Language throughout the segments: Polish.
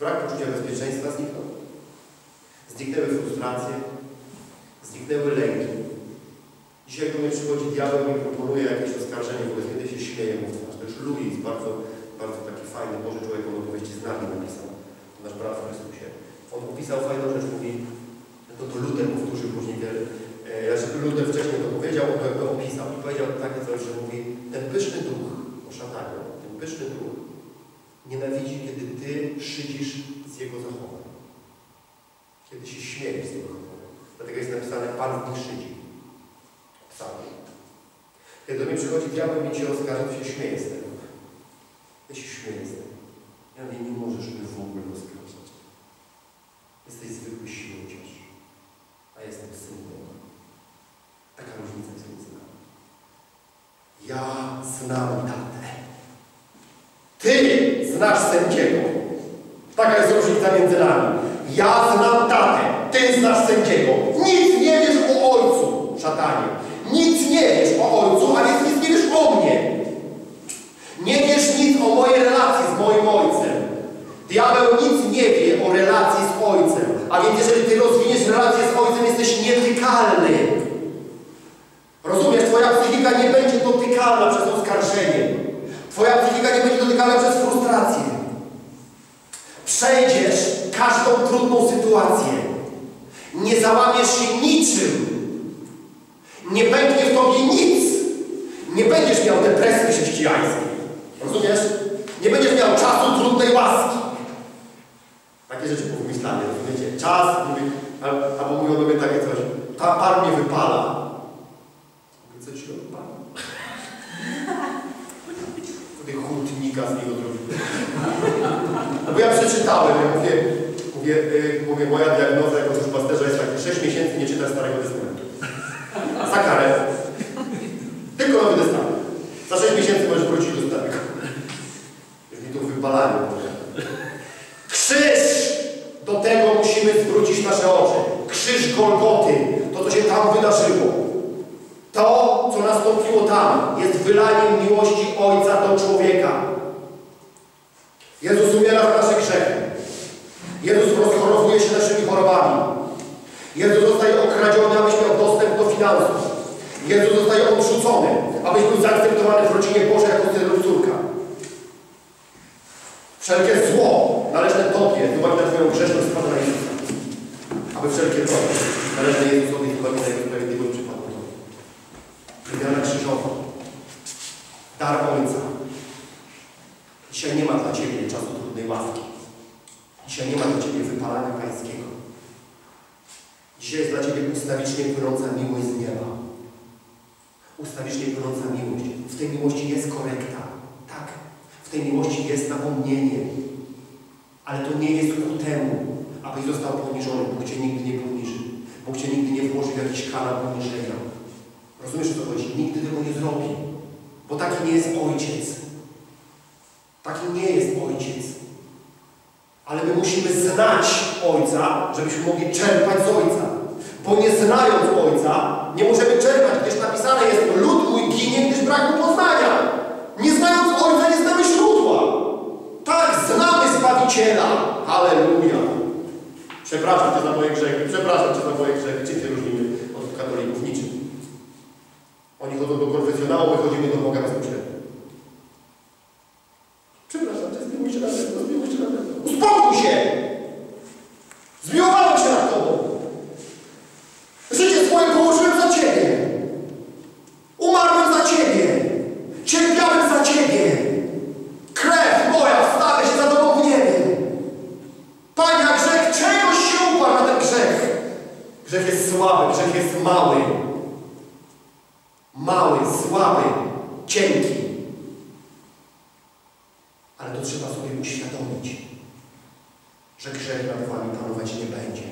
Brak poczucia bezpieczeństwa zniknął. Zniknęły frustracje, zniknęły lęki. Dzisiaj do mnie przychodzi diabeł i proponuje jakieś oskarżenie, wobec kiedy się śmieje, mówi, to już Louis, bardzo, bardzo taki fajny Boży człowiek, on opowieści z nami napisał, nasz brat w Chrystusie. On opisał fajną rzecz, mówi, to to Luther powtórzył później wiele, e, żeby Luther wcześniej to powiedział, on to opisał i powiedział takie coś, że mówi, ten pyszny duch, o szatanie, ten pyszny duch nienawidzi, kiedy Ty szydzisz z jego zachowań. Kiedy się śmiejesz z jego zachowań. Dlatego jest napisane, Pan w nich szydzi. Psalmie. Kiedy do mnie przychodzi diabeł i Cię oskarża, to się śmieje z tego. Ja się śmieję z tego. Ja mówię, nie możesz mnie w ogóle oskarżać. Jesteś zwykły śmieciarz, a jestem syn Boga. Taka różnica jest między nami. Ja znam tatę. Znasz sędziego. Taka jest różnica między nami. Ja znam tatę. Ty znasz sędziego. Nic nie wiesz o ojcu, szatanie. Nic nie wiesz o ojcu, a więc nic nie wiesz o mnie. Nie wiesz nic o mojej relacji z moim ojcem. Diabeł nic nie wie o relacji z ojcem. A więc jeżeli ty rozwiniesz relację z ojcem, jesteś nietykalny. Rozumiesz, twoja psychika nie będzie dotykana przez oskarżenie. Twoja psychika nie będzie dotykana przez frustrację. Przejdziesz każdą trudną sytuację. Nie załamiesz się niczym. Nie pęknie w tobie nic. Nie będziesz miał depresji chrześcijańskiej. Rozumiesz? Nie będziesz miał czasu trudnej łaski. Takie rzeczy powymyślane, rozumiecie? Czas, mówi, al- albo mówią do mnie takie coś. Ta par mnie wypala. Mówię, co ci odpala? Tutaj hutnika z niego. No bo ja przeczytałem, ja mówię, mówię, yy, mówię moja diagnoza jako duszpasterza jest taka, 6 miesięcy nie czytasz Starego Testamentu. Za karę. Tylko Nowy Testament. Za 6 miesięcy możesz wrócić do Starego. Już mi to wypalają. Krzyż! Do tego musimy zwrócić nasze oczy. Krzyż Golgoty. To, co się tam wydarzyło. To, co nastąpiło tam, jest wylaniem miłości Ojca do człowieka. Jezus umiera za nasze grzechy. Jezus rozchorowuje się naszymi chorobami. Jezus zostaje okradziony, abyś miał dostęp do finansów. Jezus zostaje odrzucony, abyś był zaakceptowany w rodzinie Bożej jako syn lub córka. Wszelkie zło należne Tobie, uwagi na Twoją grzeszność spada na Jezusa. Aby wszelkie dobro należne Jezusowi uwagi na Jego sprawiedliwość przypadło Tobie. Wymiana krzyżowa. Dar Ojca. Dzisiaj nie ma dla Ciebie czasu trudnej łaski. Dzisiaj nie ma dla Ciebie wypalania pańskiego. Dzisiaj jest dla Ciebie ustawicznie płynąca miłość z nieba. Ustawicznie płynąca miłość. W tej miłości jest korekta. Tak. W tej miłości jest napomnienie. Ale to nie jest ku temu, abyś został poniżony. Bóg Cię nigdy nie poniży. Bóg Cię nigdy nie włoży w jakiś kanał poniżenia. Rozumiesz, co chodzi? Nigdy tego nie zrobi. Bo taki nie jest Ojciec. Taki nie jest Ojciec. Ale my musimy znać Ojca, żebyśmy mogli czerpać z Ojca. Bo nie znając Ojca, nie możemy czerpać, gdyż napisane jest, lud mój ginie, gdyż brak mu poznania. Nie znając Ojca, nie znamy źródła. Zbawiciela. Halleluja. Przepraszam Cię za moje grzechy, przepraszam Cię za moje grzechy. Czym się różnimy od katolików? Niczym. Oni chodzą do konfesjonału, my chodzimy do Boga bezpośrednio. Przepraszam Cię, zmiłuj się nade mną, zmiłuj się nade mną. Uspokój się! Zmiłowałem się nad Tobą. Życie swoje położyłem za Ciebie. Umarłem za Ciebie. Cierpiałem za Ciebie. Krew moja wstawia się za Tobą w niebie. Panie, a grzech czegoś się uparł na ten grzech. Grzech jest słaby, grzech jest mały. Mały, słaby, cienki. Ale to trzeba sobie uświadomić, że grzech nad Wami panować nie będzie.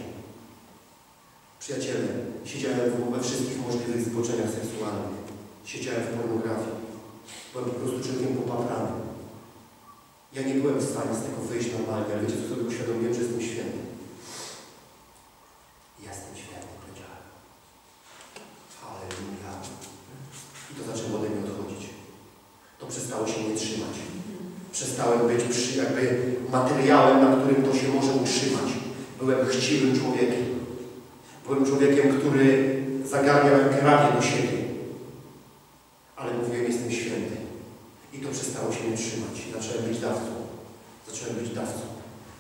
Przyjaciele, siedziałem we wszystkich możliwych zboczeniach seksualnych. Siedziałem w pornografii. Byłem po prostu człowiekiem popapranym. Ja nie byłem w stanie z tego wyjść normalnie, ale wiecie co sobie uświadomiłem, że jestem święty. Jestem święty, powiedziałem. Halleluja. I to zaczęło ode mnie odchodzić. To przestało się nie trzymać. Przestałem być przy, jakby materiałem, na którym to się może utrzymać. Byłem chciwym człowiekiem. Byłem człowiekiem, który zagarniał krawie do siebie. Ale mówiłem, jestem święty. I to przestało się mnie trzymać. Zacząłem być dawcą. Zacząłem być dawcą.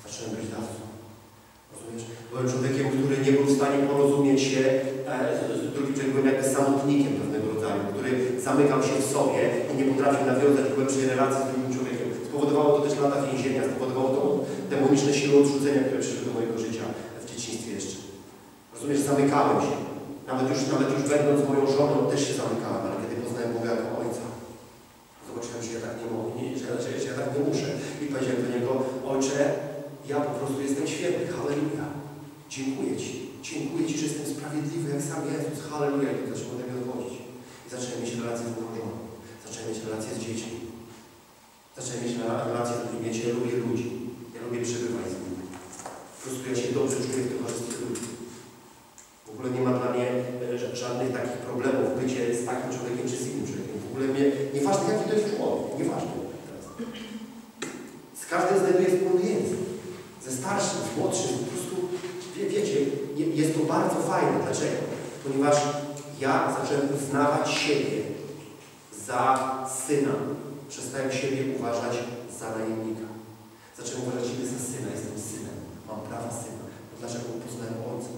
Zacząłem być dawcą. Rozumiesz? Byłem człowiekiem, który nie był w stanie porozumieć się e, z drugim człowiekiem, byłem jakby samotnikiem pewnego rodzaju, który zamykał się w sobie i nie potrafił nawiązać głębszej relacji z drugim. Spowodowało to też lata więzienia, spowodowało to demoniczne siły odrzucenia, które przyszły do mojego życia w dzieciństwie jeszcze. Rozumiesz, zamykałem się. Nawet już, nawet już będąc moją żoną też się zamykałem, ale kiedy poznałem Boga jako Ojca, zobaczyłem, że ja tak nie mogę, że, że, że ja tak nie muszę. I powiedziałem do Niego, Ojcze, ja po prostu jestem święty, halleluja. Dziękuję Ci. Dziękuję Ci, że jestem sprawiedliwy jak sam Jezus. Halleluja. I zacząłem ode mnie odchodzić. I zacząłem mieć relacje z moją żoną. Zacząłem mieć relacje z dziećmi. Zacząłem mieć relacje z ludźmi. Wiecie, ja lubię ludzi. Ja lubię przebywać z nimi. Po prostu ja się dobrze czuję w towarzystwie ludzi. W ogóle nie ma dla mnie e, żadnych takich problemów bycie z takim człowiekiem czy z innym człowiekiem. W ogóle mnie, nieważne jaki to jest człowiek, nieważne. Z każdym znajduję wspólny język. Ze starszym, z młodszym, po prostu, wie, wiecie, je, jest to bardzo fajne. Dlaczego? Ponieważ ja zacząłem uznawać siebie za syna. Przestałem siebie uważać za najemnika. Zacząłem uważać siebie za syna. Jestem synem. Mam prawa syna. Dlaczego? Bo poznałem Ojca.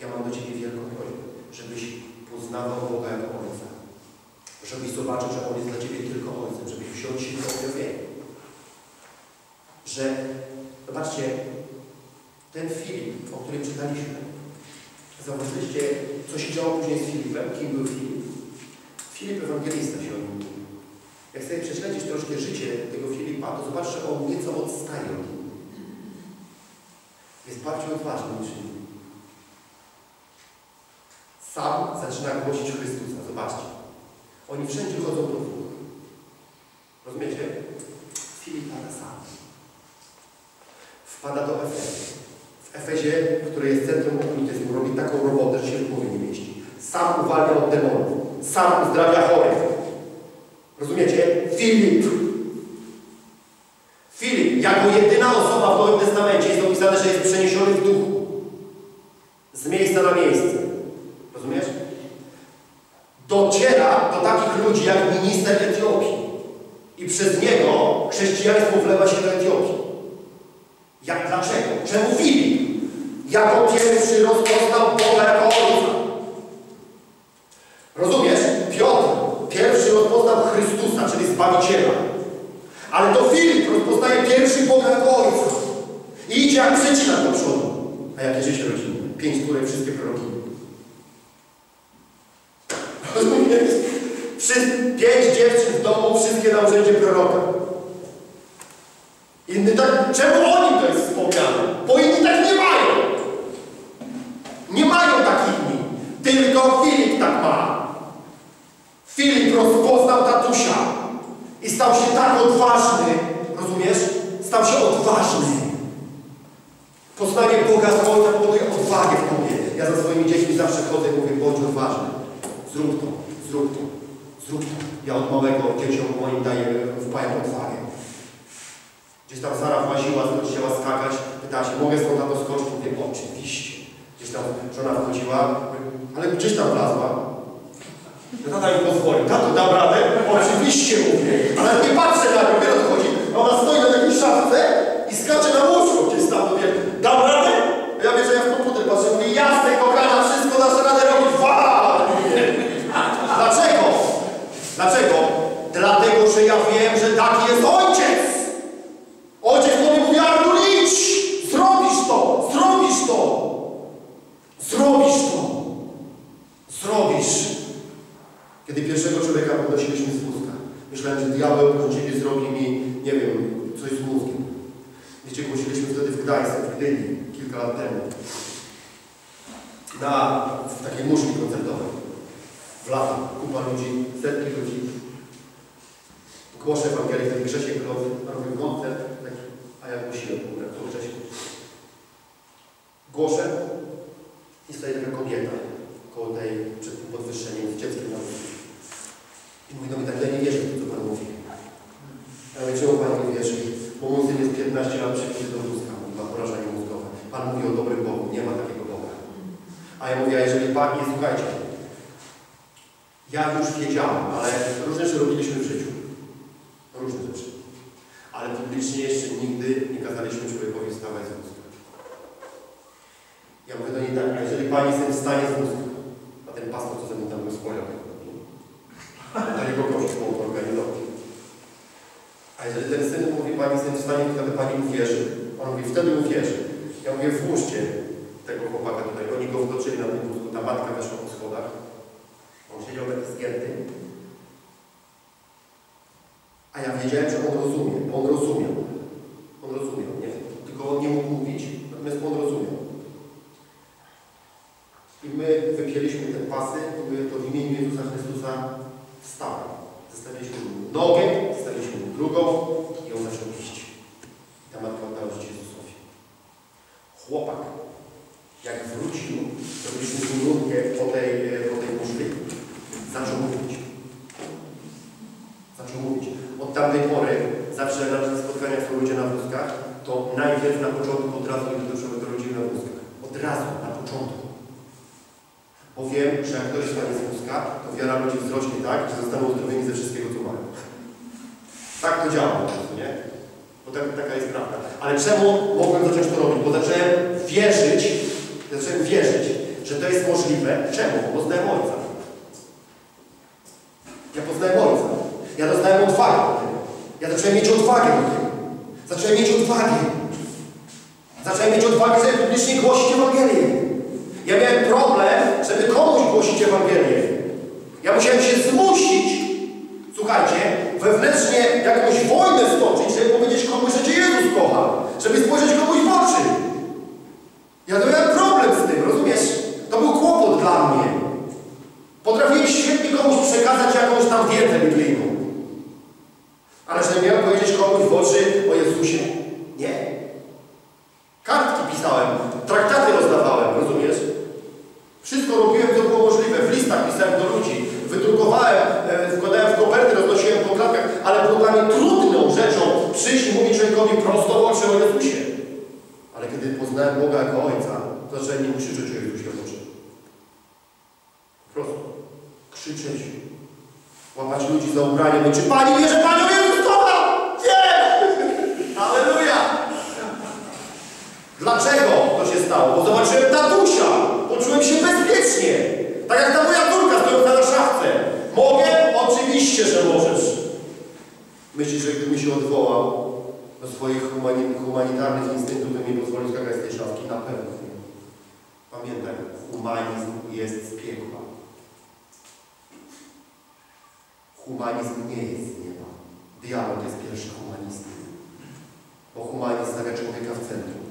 Ja mam do Ciebie wielką prośbę, żebyś poznawał Boga jako Ojca. Żebyś zobaczył, że On jest dla Ciebie tylko Ojcem. Żebyś wziął się do objawienia. Że, zobaczcie, ten Filip, o którym czytaliśmy, zauważyliście, co się działo później z Filipem? Kim był Filip? Filip Ewangelista się o nim mówi. Jak sobie prześledzić troszkę życie tego Filipa, to zobacz, że on nieco odstaje od. Jest bardziej odważny niż inni. Sam zaczyna głosić Chrystusa. Zobaczcie. Oni wszędzie chodzą do dwóch. Rozumiecie? Filip pada sam. Wpada do Efezu. W Efezie, który jest centrum okultyzmu, robi taką robotę, że się w głowie nie mieści. Sam uwalnia od demonów. Sam uzdrawia chorych. Rozumiecie? Filip. Filip, jako jedyna osoba w Nowym Testamencie jest opisane, że jest przeniesiony w duchu. Z miejsca na miejsce. Rozumiesz? Dociera do takich ludzi jak minister Etiopii. I przez niego chrześcijaństwo wlewa się do Etiopii. Jak dlaczego? Czemu Filip? Jako pierwszy rozpoznał Boga jako Ojca. Rozumiesz? Piotr pierwszy rozpoznał Chrystusa, czyli Zbawiciela. Ale to Filip rozpoznaje pierwszy Boga jako Ojca. I idzie jak przecinak do przodu. A jakie życie rodzinne? Pięć której wszystkie proroki. Rozumiesz? Pięć dziewczyn w domu, wszystkie na urzędzie proroka. Inny tak, czemu oni to jest wspomniane? Bo inni tak nie mają. Nie mają takich dni. Tylko Filip tak ma. Filip rozpoznał tatusia i stał się tak odważny, rozumiesz? Stał się odważny. Poznanie Boga z Ojca powoduje odwagę w tobie. Ja za swoimi dziećmi zawsze chodzę i mówię, bądź odważny. Zrób to, zrób to, zrób to. Ja od małego dzieciom moim daję, wpajam odwagę. Gdzieś tam Sara właziła, chciała skakać, pytała się, mogę stąd na to skoczyć? Mówię, oczywiście. Gdzieś tam żona wchodziła, ale gdzieś tam wlazła. Tata mi pozwolił. Tato, dam radę? Oczywiście mówię. Ale nie patrzę na nią, wiele odchodzi. Ona stoi na jakiejś szafce i skacze na łóżko gdzieś tam. Mówię, dam radę? Ja wiem, że ja w komputer patrzę. Mówię, jasne, kochana, wszystko dasz radę robić. Dlaczego? Dlaczego? Dlatego, że ja wiem, że taki jest ojciec. Ojciec mnie mówi, Artur, idź! Zrobisz to! Zrobisz to! Zrobisz to! Zrobisz! Kiedy pierwszego człowieka podnosiliśmy z wózka, myślałem, że diabeł ciebie zrobi mi, nie wiem, coś z mózgiem. Wiecie, głosiliśmy wtedy w Gdańsku, w Gdyni, kilka lat temu. Na, takiej muszli koncertowej. W lata, kupa ludzi, setki ludzi. Głoszę Ewangelię, wtedy Grzesiek robił koncert, a ja głosiłem w ogóle, to Grzesiek. Głoszę i stoi taka kobieta koło tej, przed tym podwyższeniem, z dzieckiem na ulicy. I mówi do mnie tak, ja nie wierzę w to, co Pan mówi. Ja mówię, czemu Pan nie wierzy? Bo mój jest 15 do wózka, mówi, ma porażenie mózgowe. Pan mówi o dobrym Bogu, nie ma takiego Boga. A ja mówię, a jeżeli Pan nie, słuchajcie, ja już wiedziałem, ale różne rzeczy robiliśmy w życiu. Różne rzeczy. Ale publicznie jeszcze nigdy nie kazaliśmy człowiekowi wstawać z wózka. Ja mówię do niej tak, a jeżeli Pani syn wstanie z wózka, a ten pastor, co ze mną tam był spojrzał, to jego kości mogą organizować. A jeżeli ten syn mówi, Pani syn wstanie, wtedy Pani uwierzy. On mówi, wtedy uwierzy. Ja mówię, włóżcie tego chłopaka tutaj. Oni go wtoczyli na tym wózku, ta matka weszła po schodach. On siedział taki zgięty. A ja wiedziałem, że on rozumie, bo on rozumiał. On rozumiał, nie? Tylko on nie mógł mówić, natomiast on rozumiał. I my wypięliśmy te pasy, mówię to w imieniu Jezusa Chrystusa wstałem. Zostawiliśmy mu nogę, zostawiliśmy mu drugą i on zaczął iść. I ta matka oddała życie Jezusowi. Chłopak, jak wrócił, robiliśmy z nim rundkę po tej, po tej muszli, zaczął mówić. Zaczął mówić. Od tamtej pory, zawsze na spotkaniach są ludzie na wózkach, to najpierw na początku od razu idę do człowieka rodziny na wózkach. Od razu, na początku. Bo wiem, że jak ktoś stanie z wózka, to wiara ludzi wzrośnie tak, że zostaną uzdrowieni ze wszystkiego, co mają. Tak to działa po prostu, nie? Bo tak, taka jest prawda. Ale czemu mogłem zacząć to robić? Bo zacząłem wierzyć, zacząłem wierzyć, że to jest możliwe. Czemu? Bo poznałem Ojca. Ja poznałem Ojca. Ja dostałem odwagę do tego. Ja zacząłem mieć odwagę do tego. Zacząłem mieć odwagę. Zacząłem mieć odwagę, żeby publicznie głosić Ewangelię. Ja miałem problem, żeby komuś głosić Ewangelię. Ja musiałem się zmusić, słuchajcie, wewnętrznie jakąś wojnę stoczyć, żeby powiedzieć komuś, że Cię Jezus kocha. Żeby spojrzeć komuś w oczy. Ja to miałem problem z tym, rozumiesz? To był kłopot dla mnie. Potrafiłem świetnie komuś przekazać jakąś tam wiedzę biblijną. Ale że miałem powiedzieć komuś w oczy o Jezusie? Nie. Kartki pisałem, traktaty rozdawałem, rozumiesz? Wszystko robiłem, co było możliwe. W listach pisałem do ludzi, wydrukowałem, e, wkładałem w koperty, roznosiłem po klatkach, ale było dla mnie trudną rzeczą przyjść i mówić człowiekowi prosto w oczy o Jezusie. Ale kiedy poznałem Boga jako Ojca, to zacząłem nie krzyczeć o Jezusie w oczy. Po prostu. Krzyczeć. Łapać ludzi za ubranie. Mówić, czy Pani wie, że Panią Jezus kocha? Nie! Aleluja! Dlaczego to się stało? Bo zobaczyłem tatusia. Poczułem się bezpiecznie. Tak jak ta moja córka stojąca na szafce. Mogę? Oczywiście, że możesz. Myślisz, że gdybym się odwołał do swoich humani instynktów, to mi pozwolił skakać z tej szafki? Na pewno nie. Pamiętaj, humanizm jest z piekła. Humanizm nie jest z nieba. Dialog jest pierwszy humanizm. Bo humanizm stawia człowieka w centrum.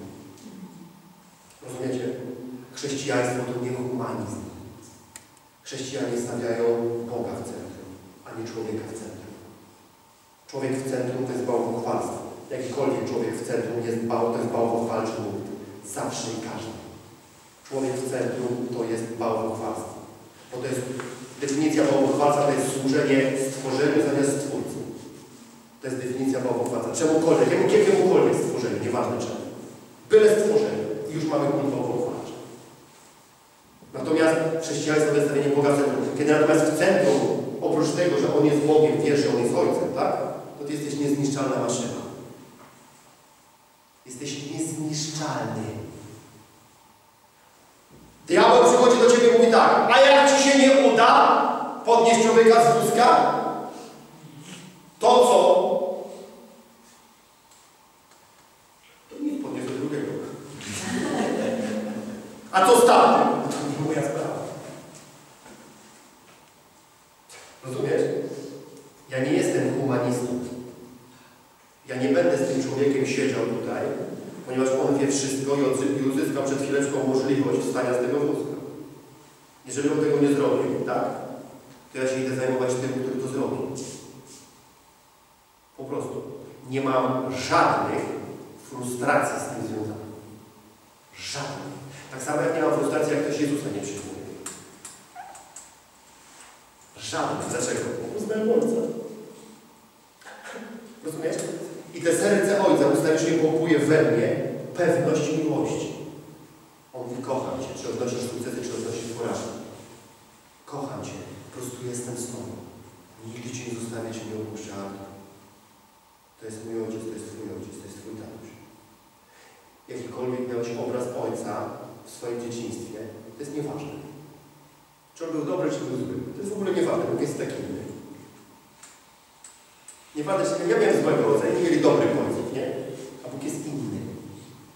Rozumiecie? Chrześcijaństwo to nie humanizm. Chrześcijanie stawiają Boga w centrum, a nie człowieka w centrum. Człowiek w centrum to jest bałwochwalstwo. Jakikolwiek człowiek w centrum jest bałwochwalczy bunt. Zawsze i każdy. Człowiek w centrum to jest bałwochwalstwo. Bo to jest definicja bałwochwalca, to jest służenie stworzeniu zamiast stwórcy. To jest definicja bałwochwalca. Czemukolwiek, jakiemukolwiek stworzeniu, nieważne czemu. Byle stworzeniu. I już mamy kult bałwochwalczy. Natomiast chrześcijaństwo to jest stawienie Boga w centrum. Kiedy natomiast w centrum, oprócz tego, że On jest Bogiem, wiesz, że On jest Ojcem, tak? To Ty jesteś niezniszczalna maszyna. Jesteś niezniszczalny. Diabeł przychodzi do Ciebie i mówi tak, a jak Ci się nie uda podnieść człowieka z wózka, to co? To nic, podniosę drugiego. A co z tamtym? To nie moja sprawa. Rozumiesz? Ja nie jestem humanistą. Ja nie będę z tym człowiekiem siedział tutaj, ponieważ on wie wszystko i uzyskał przed chwileczką możliwość wstania z tego wózka. Jeżeli on tego nie zrobił, tak? To ja się idę zajmować tym, który to zrobił. Po prostu. Nie mam żadnych frustracji z tym związanych. Żadnych. Tak samo jak nie mam frustracji, jak ktoś Jezusa nie przyjmuje. Żadnych. Dlaczego? Bo poznałem Ojca. Rozumiesz? I te serce Ojca ustawicznie pompuje we mnie pewność miłości. On mówi, kocham Cię, czy odnosisz sukcesy, czy odnosisz porażki. Kocham Cię, po prostu jestem z Tobą. Nigdy Cię nie zostawię, Cię nie opuszczę. To jest mój Ojciec, to jest Twój Ojciec, to jest Twój tatuś. Jakikolwiek miałeś obraz Ojca w swoim dzieciństwie, to jest nieważne. Czy on był dobry, czy był zły. To jest w ogóle nieważne, Bóg jest taki inny. Nieważne, czy ja miałem złego ojca, inni mieli dobrych ojców, nie? A Bóg jest inny.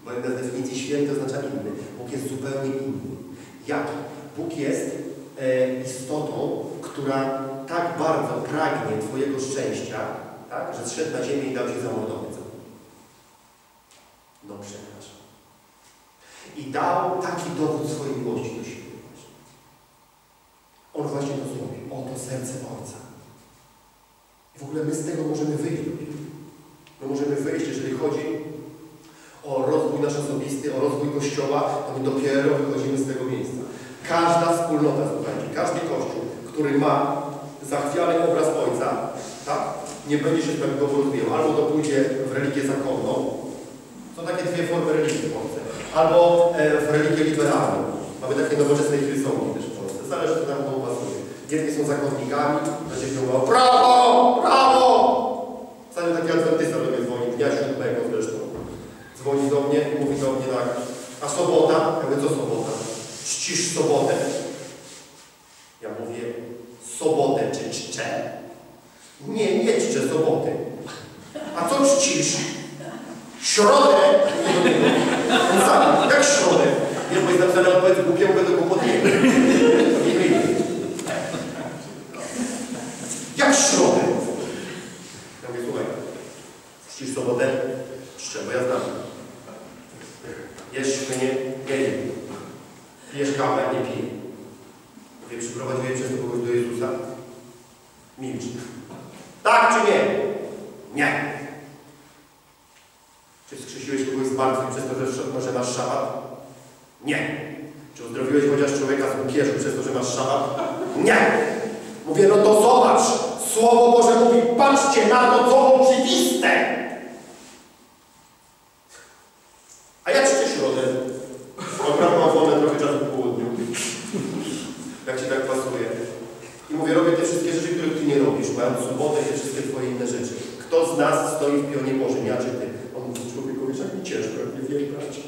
Bo jedna z definicji święty oznacza inny. Bóg jest zupełnie inny. Jaki? Bóg jest e, istotą, która tak bardzo pragnie Twojego szczęścia, tak, że zszedł na ziemię i dał Ci zamordować. No przepraszam. I dał taki dowód swojej miłości do siebie. On właśnie to zrobił. Oto serce Ojca. W ogóle my z tego możemy wyjść. My możemy wyjść, jeżeli chodzi o rozwój nasz osobisty, o rozwój Kościoła, to my dopiero wychodzimy z tego miejsca. Każda wspólnota, słuchajcie, każdy Kościół, który ma zachwiany obraz Ojca, tak, nie będzie się prawidłowo rozwijał. Albo to pójdzie w religię zakonną, są takie dwie formy religii w Polsce, albo e, w religię liberalną. Mamy takie nowoczesne Hillsongi też w Polsce. Zależy, co nam to pasuje. Jedni są zakonnikami, będzie mówią prawo, prawo! Cały taki adwentysta do mnie dzwoni, dnia siódmego zresztą. Dzwoni do mnie mówi do mnie tak, a sobota? Ja mówię, co sobota? Czcisz sobotę? Ja mówię, sobotę czy czczę? Nie, nie czczę soboty. A co czcisz? Środę! On sam, jak środę? Nie, bo jest napisane odpowiedź głupiemu będę głupotliwy. Nie wyjdzie. Jak środę? Ja mówię, słuchaj, czcisz sobotę? Czczę, bo ja znam. Jesz świnie? Nie jem. Pijesz kawę? Nie piję. Mówię, przyprowadziłem przez to kogoś do Jezusa? Milcz. Tak czy nie? Nie. Czy wskrzesiłeś kogoś z martwych przez to, że, że masz szabat? Nie. Czy uzdrowiłeś chociaż człowieka z bukierzu przez to, że masz szabat? Nie. Mówię, no to zobacz. Słowo Boże mówi, patrzcie na to, co oczywiste. A ja czcię środę. Akurat mam wolne trochę czasu po południu. Jak Ci tak pasuje. I mówię, robię te wszystkie rzeczy, których Ty nie robisz. Mając sobotę i te wszystkie Twoje inne rzeczy. Kto z nas stoi w pionie Bożym? Ja czy Ty? On mówi, człowieku, wiesz, jak mi ciężko, jak nie wiem, bracie.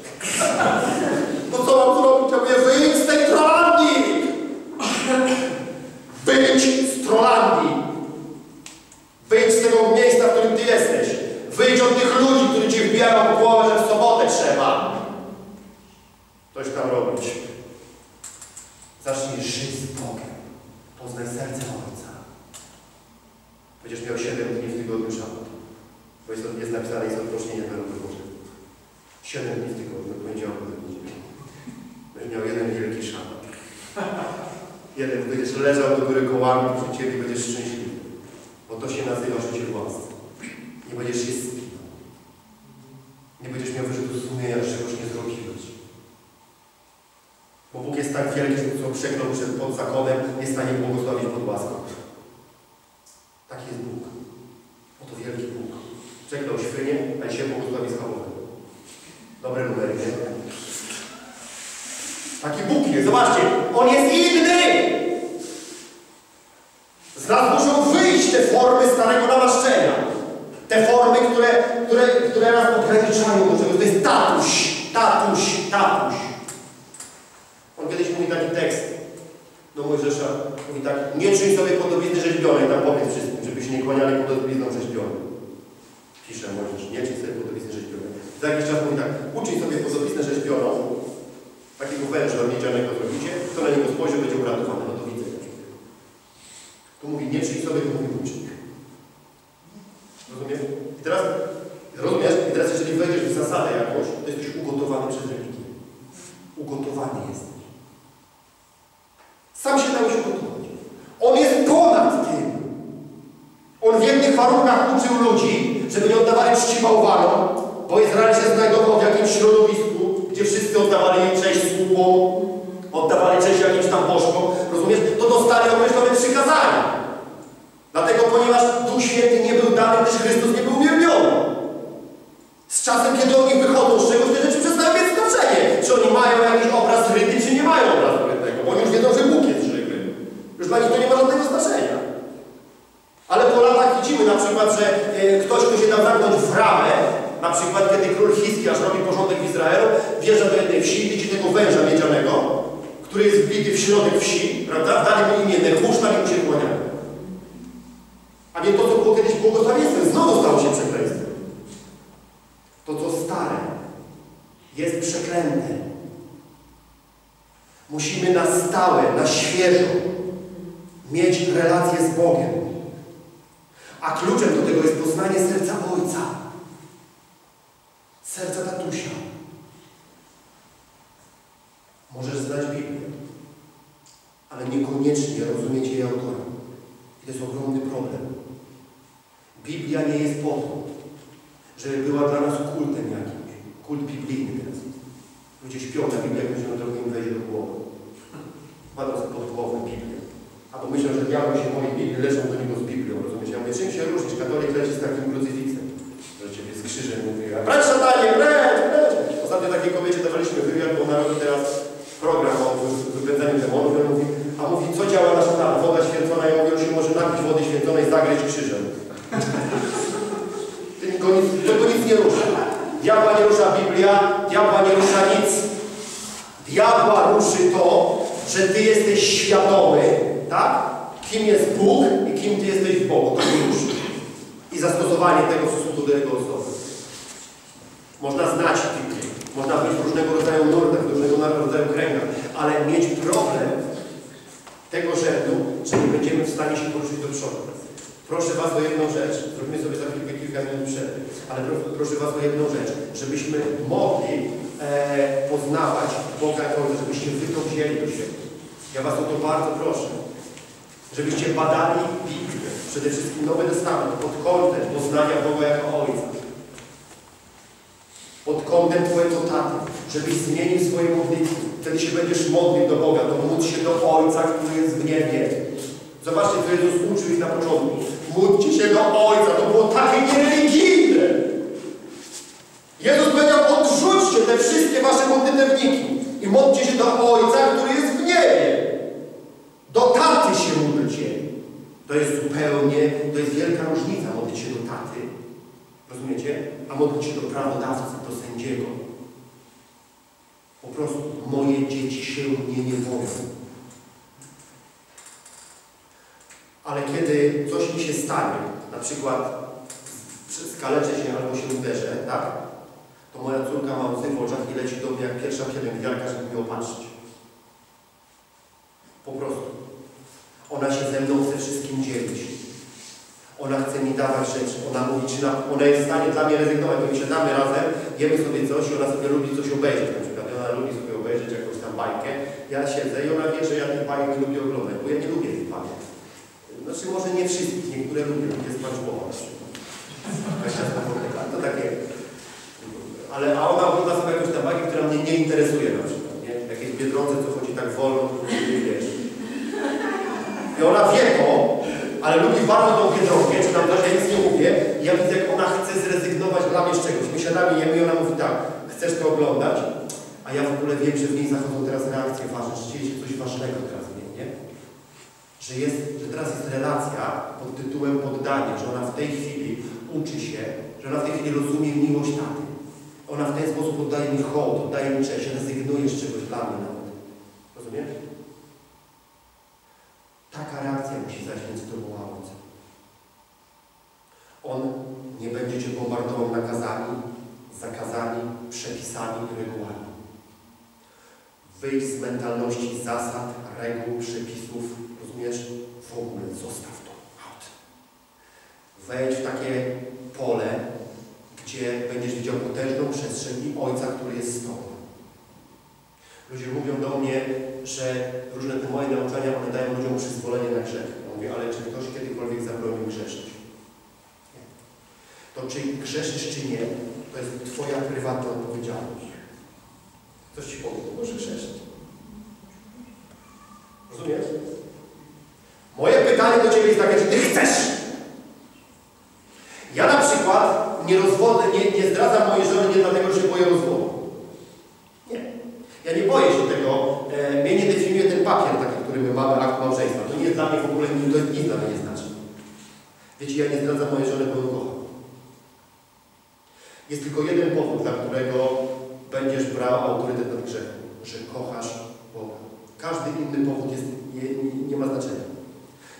No co mam zrobić? Ja mówię, wyjdź z tej Trolandii! Wyjdź z Trolandii! Wyjdź z tego miejsca, w którym Ty jesteś. Wyjdź od tych ludzi, którzy Ci wbijają w głowę, że w sobotę trzeba. Coś tam robić. Zacznij żyć z Bogiem. Poznaj serce Ojca. Będziesz miał 7 dni w tygodniu szabat. Bo jest, jest napisane, jest odproszczenie narodu Boże. 7 dni w tygodniu, od poniedziałku do. Będziesz miał jeden wielki szabat. Jeden, będziesz leżał do góry kołami przy Ciebie będziesz szczęśliwy. Bo to się nazywa życie w łasce. Nie będziesz się spinał. Nie będziesz miał wyrzutu sumienia, czegoś nie zrobiłeś. Jest tak wielki, że co przeklął przed pod zakonem, jest w stanie błogosławić pod łaską. Taki jest Bóg. Oto wielki Bóg. Przeklął świnię, a się błogosławi z hamowem. Dobre numery, nie? Taki Bóg jest. Zobaczcie, On jest inny! Z nas muszą wyjść te formy starego namaszczenia. Te formy, które, które, które nas ograniczają do czegoś. To jest tatuś, tatuś, tatuś. On kiedyś mówi taki tekst do Mojżesza. Mówi tak, nie czyń sobie podobizny rzeźbionej, tam powiedz wszystkim, żeby się nie kłaniali podobizną rzeźbioną. Pisze Mojżesz, nie czyń sobie podobizny rzeźbionej. Za jakiś czas mówi tak, uczyń sobie podobiznę rzeźbioną, takiego węża miedzianego zrobicie, kto na niego spojrzy, będzie uratowany. No to widzę. Tu mówi nie czyń sobie, tu mówi uczyń. Rozumiem? I teraz, rozumiesz? I teraz jeżeli wejdziesz w zasadę jakąś, to jesteś ugotowany przez religię. Ugotowany jesteś. Sam się dałeś ugotować. On jest ponad tym. On w jednych warunkach uczył ludzi, żeby nie oddawali czci bałwanom, bo Izrael się znajdował w jakimś środowisku, gdzie wszyscy oddawali cześć sługom, oddawali cześć jakimś tam bożkom, rozumiesz? To dostali określone przykazania. Dlatego, ponieważ Duch Święty nie był dany, gdyż Chrystus nie był uwielbiony. Hizkiasz robi porządek w Izraelu, wjeżdża do jednej wsi, widzi tego węża miedzianego, który jest wbity w środek wsi, prawda? Dali mu imię Nehusztan i mu się kłaniają. A nie to, co było kiedyś błogosławieństwem, znowu stało się przekleństwem. To, co stare, jest przeklęte. Musimy na stałe, na świeżo mieć relację z Bogiem. A kluczem do tego jest poznanie serca Ojca. Serca tatusia. Możesz znać Biblię, ale niekoniecznie rozumieć jej autora. To jest ogromny problem. Biblia nie jest po to, żeby była dla nas kultem jakimś. Kult biblijny teraz. Ludzie śpią na Biblię, jak myślą, że trochę im wejdzie do głowy. Kładą sobie pod głowę Biblię. Albo myślą, że diabeł się boi Biblii, leżą do niego z Biblią, rozumiesz? Ja mówię, czym się różnisz? Katolik leci z takim krucyfiksem, że ciebie z krzyżem mówi, a precz szatanie, precz, precz! Ostatnio takiej kobiecie dawaliśmy wywiad, bo ona robi teraz program o wypędzaniu demonów, on mówi, a mówi, co działa na szatana? Woda święcona, ja mówię, on się może napić wody święconej, zagryźć krzyżem. Tylko nic, tego nic nie rusza. Diabła nie rusza Biblia, diabła nie rusza nic. Diabła ruszy to, że Ty jesteś świadomy, tak? Kim jest Bóg i kim Ty jesteś w Bogu. To ruszy. I zastosowanie tego w stosunku do Jego osoby. Można znać Biblię. Można być w różnego rodzaju nurtach, w różnego rodzaju kręgach, ale mieć problem tego rzędu, że nie będziemy w stanie się poruszyć do przodu. Proszę Was o jedną rzecz, zrobimy sobie za chwilkę kilka minut przerwy, ale pro, proszę Was o jedną rzecz, żebyśmy mogli e, poznawać Boga jako, żebyście Wy to wzięli do siebie. Ja Was o to bardzo proszę, żebyście badali Biblię, przede wszystkim Nowy Testament, pod kątem poznania Boga jako Ojca. Pod kątem Twojego taty, żebyś zmienił swoje modlitwy. Wtedy się będziesz modlił do Boga, to módl się do Ojca, który jest w niebie. Zobaczcie, co Jezus uczył ich na początku. Módlcie się do Ojca. To było takie niereligijne. Jezus powiedział, odrzućcie te wszystkie wasze modlitewniki i módlcie się do Ojca, który jest w niebie. Do taty się módlcie. To jest zupełnie, to jest wielka różnica modlić się do taty, rozumiecie? A modlić się do prawodawcy, do sędziego. Po prostu moje dzieci się mnie nie boją. Ale kiedy coś mi się stanie, na przykład skaleczę się albo się uderzę, tak? To moja córka ma łzy w oczach i leci do mnie jak pierwsza pielęgniarka, żeby mnie opatrzyć. Po prostu. Ona się ze mną chce wszystkim dzielić. Ona chce mi dawać rzeczy. Ona mówi, czy na, ona jest w stanie dla mnie rezygnować, bo my siadamy razem, jemy sobie coś i ona sobie lubi coś obejrzeć. Na przykład ona lubi sobie obejrzeć jakąś tam bajkę. Ja siedzę i ona wie, że ja tych bajek lubię oglądać, bo ja nie lubię tych bajek. Znaczy może nie wszystkich, niektóre lubię, lubię na przykład. To takie. Ale, a ona ogląda sobie jakąś tam która mnie nie interesuje na przykład, nie? Jakieś Biedronce, co chodzi tak wolno, nie wiesz. I ona wie to, ale lubi bardzo tą Biedronkę, czy tam też ja nic nie mówię, i ja widzę, jak ona chce zrezygnować dla mnie z czegoś. My siadamy, jemy i ona mówi tak, chcesz to oglądać? A ja w ogóle wiem, że w niej zachodzą teraz reakcje ważne, że dzieje się coś ważnego teraz w niej, nie? Że, jest, że teraz jest relacja pod tytułem poddanie, że ona w tej chwili uczy się, że ona w tej chwili rozumie miłość taty. Ona w ten sposób oddaje mi hołd, oddaje mi cześć, rezygnuje z czegoś dla mnie nawet. Rozumiesz? Taka reakcja musi zaś między tobą a ojcem. On nie będzie cię bombardował nakazami, zakazami, przepisami i regułami. Wyjdź z mentalności zasad, reguł, przepisów, rozumiesz? W ogóle zostaw to out. Wejdź w takie pole, gdzie będziesz widział potężną przestrzeń i Ojca, który jest z Tobą. Ludzie mówią do mnie, że różne te moje nauczania, one dają ludziom przyzwolenie na grzech. Mówię, ale czy ktoś kiedykolwiek zabronił grzeszyć? Nie. To czy grzeszysz, czy nie, to jest Twoja prywatna odpowiedzialność. Ktoś Ci powie, to może grzeszyć. Rozumiesz? Moje pytanie do Ciebie jest takie, czy Ty chcesz? Ja na przykład nie rozwodzę, nie, nie zdradzam mojej żony nie dlatego, że się boję rozwodu. Nie. Ja nie boję się tego. E, mnie nie definiuje ten papier taki, który my mamy, akt małżeństwa. To nie jest dla mnie w ogóle, to nic dla mnie nie znaczy. Wiecie, ja nie zdradzam mojej żony, bo ją kocham. Jest tylko jeden powód, dla którego będziesz brał autorytet nad grzechem, że kochasz Boga. Każdy inny powód jest, nie, nie, nie ma znaczenia.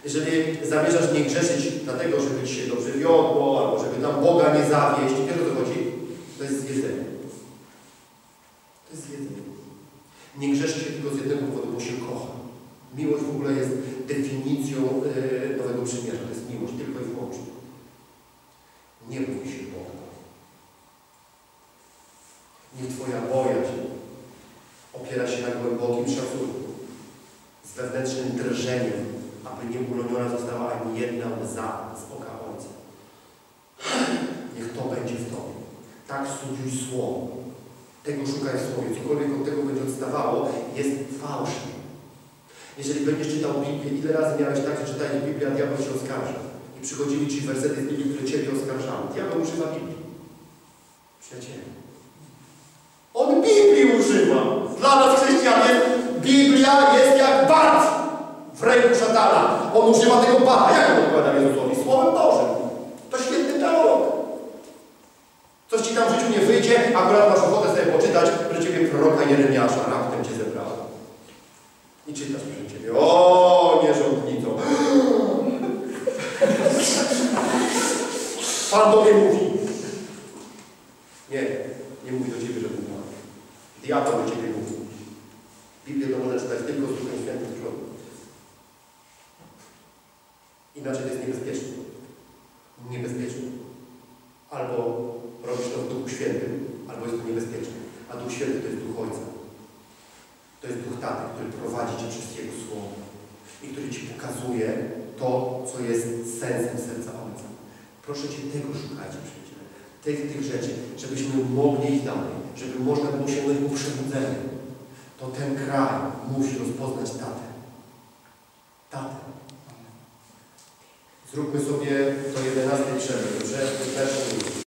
Jeżeli zamierzasz nie grzeszyć dlatego, żeby Ci się dobrze wiodło, albo żeby nam Boga nie zawieść, wiesz o co chodzi? To jest zwiedzenie. To jest zwiedzenie. Nie grzeszy się tylko z jednego powodu, bo się kocha. Miłość w ogóle jest definicją e, Nowego Przymierza. To jest miłość tylko i wyłącznie. Nie bój się Boga. Niech Twoja bojaźń opiera się na głębokim szacunku, z wewnętrznym drżeniem, aby nie uloniona została ani jedna łza z oka Ojca. Niech to będzie w Tobie. Tak studiuj Słowo. Tego szukaj w Słowie. Cokolwiek od tego będzie odstawało, jest fałszem. Jeżeli będziesz czytał Biblię, ile razy miałeś tak, że czytałeś Biblię, a diabeł się oskarża. I przychodzili Ci wersety z Biblii, które Ciebie oskarżały. Diabeł używa Biblii. Przyjaciele. Dla nas chrześcijan jest Biblia jest jak bat w ręku szatana. On używa tego bata. Jak on odpowiada Jezusowi? Słowem Bożym. To świetny teolog. Coś ci tam w życiu nie wyjdzie, akurat masz ochotę sobie poczytać, że ciebie proroka Jeremiasza raptem cię zebrała. I czytasz przy ciebie. O, nierządnico. Pan do mnie mówi.